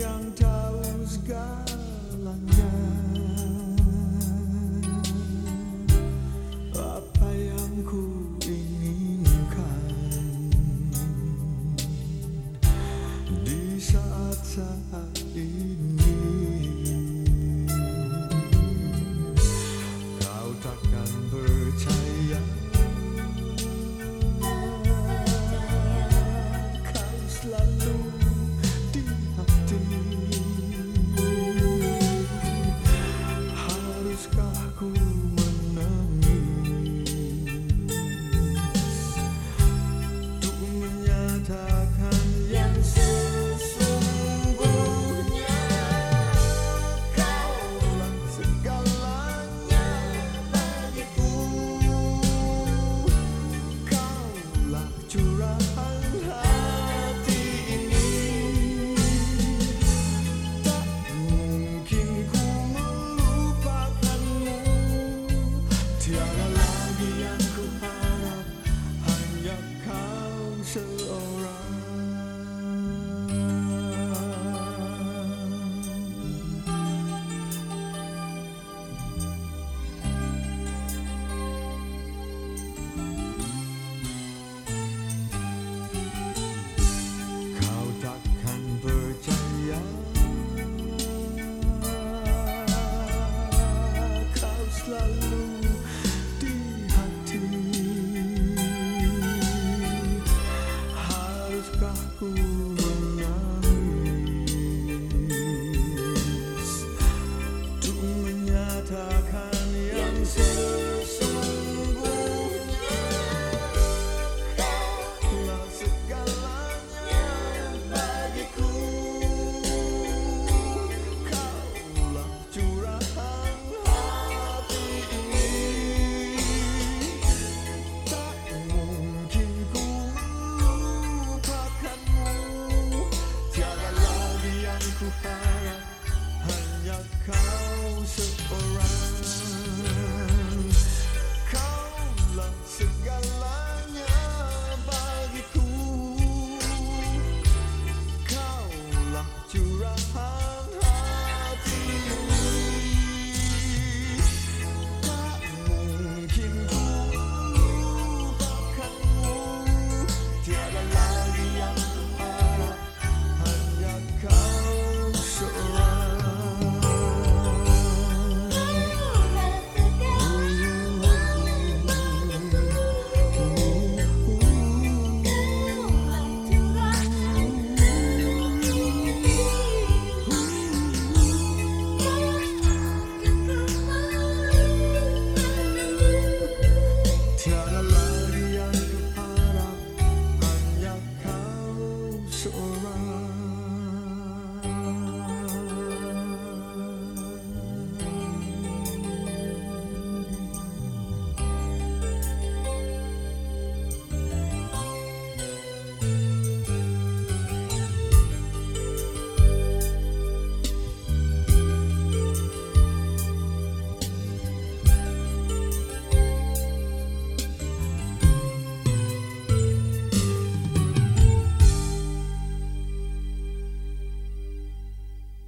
yang tahu segalanya. Apa yang ku inginkan Di saat-saat ini? Kau takkan percaya lagi yang ku harap Hanya kau seorang blue